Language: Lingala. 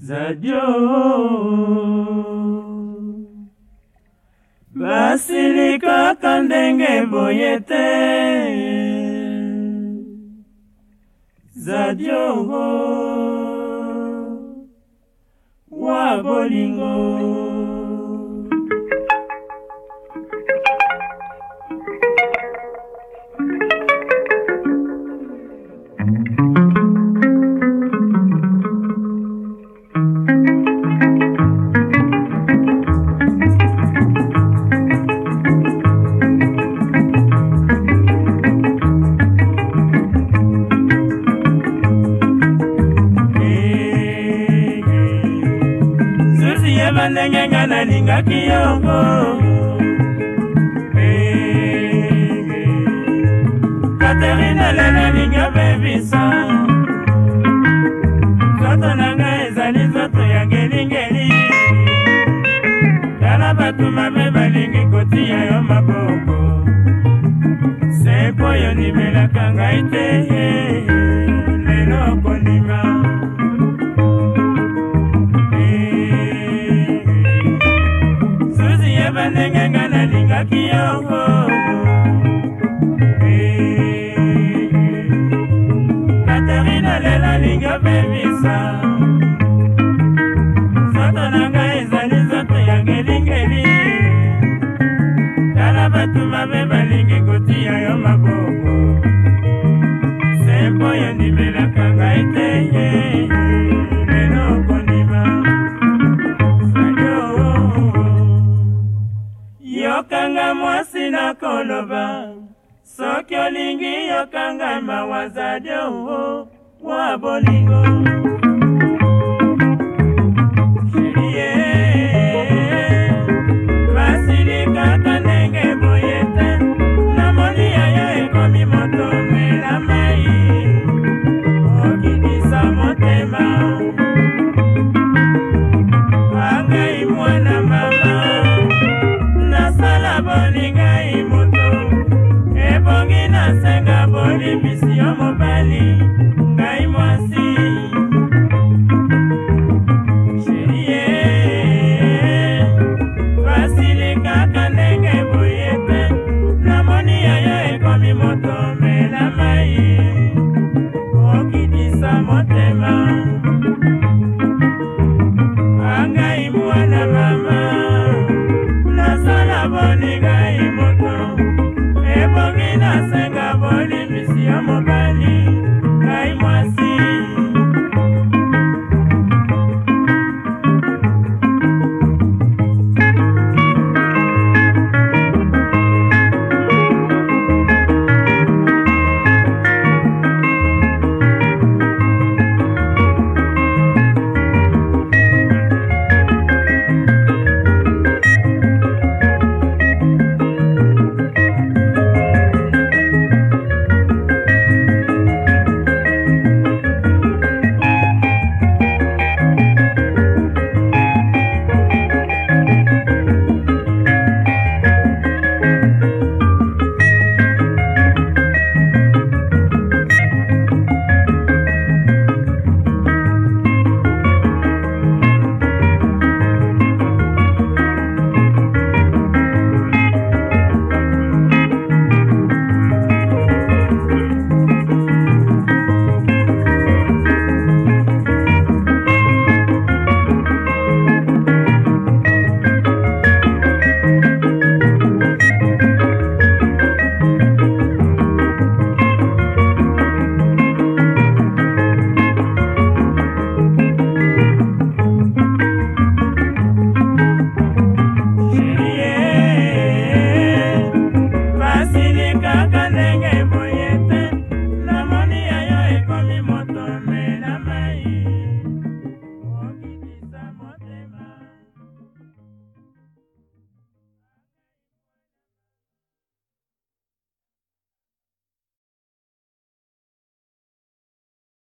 zadio basilikaka ndenge boye te zadio wa bolingo yeba ndenge nga nalingaki yongo katerina lelo lingi obebisa nzoto na ngai ezali nzoto ya ngelingeli tala bato mabe balingi kotia yo maboko sepo oyo nimelaka ngai te ndenge nga nalingaki yango katarina eh, lela linga pemisa nakoloba soki olingi yokanga mawa zadio wa bolingo olimbisi yo mobali ngai mwasi sherie basili kaka ndenge boye te namoni yayo ekomi moto mela mai okitisa motema